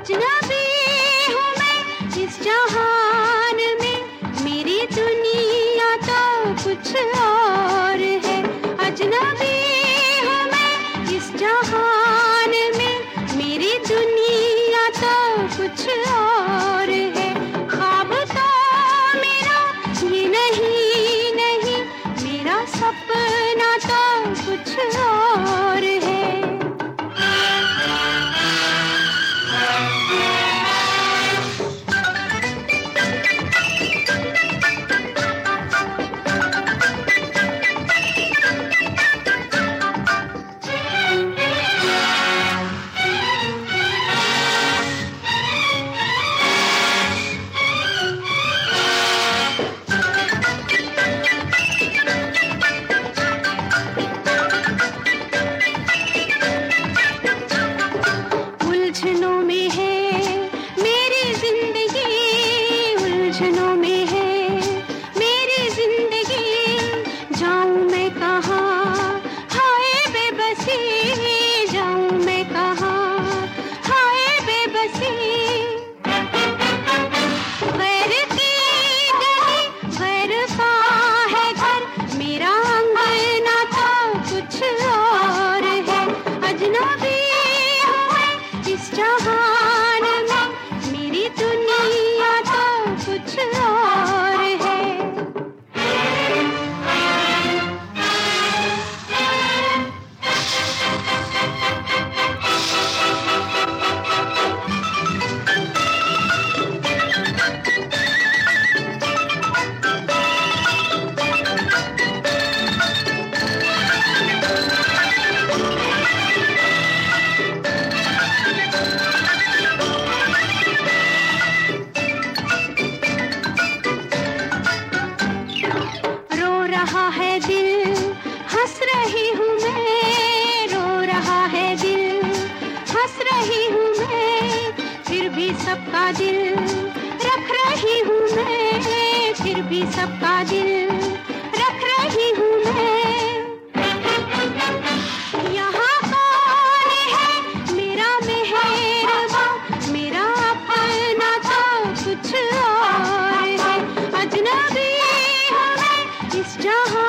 अजनबी हूँ मैं इस जहान में मेरी दुनिया तो कुछ और है। अजनबी हूँ मैं इस जहान में मेरी दुनिया तो कुछ और है। ख्वाब तो मेरा, ये नहीं नहीं, मेरा सपना तो कुछ और रहा है दिल, हंस रही हूँ मैं, रो रहा है दिल, हंस रही हूँ मैं, फिर भी सबका दिल, रख रही हूँ मैं, फिर भी सबका दिल। Ciao.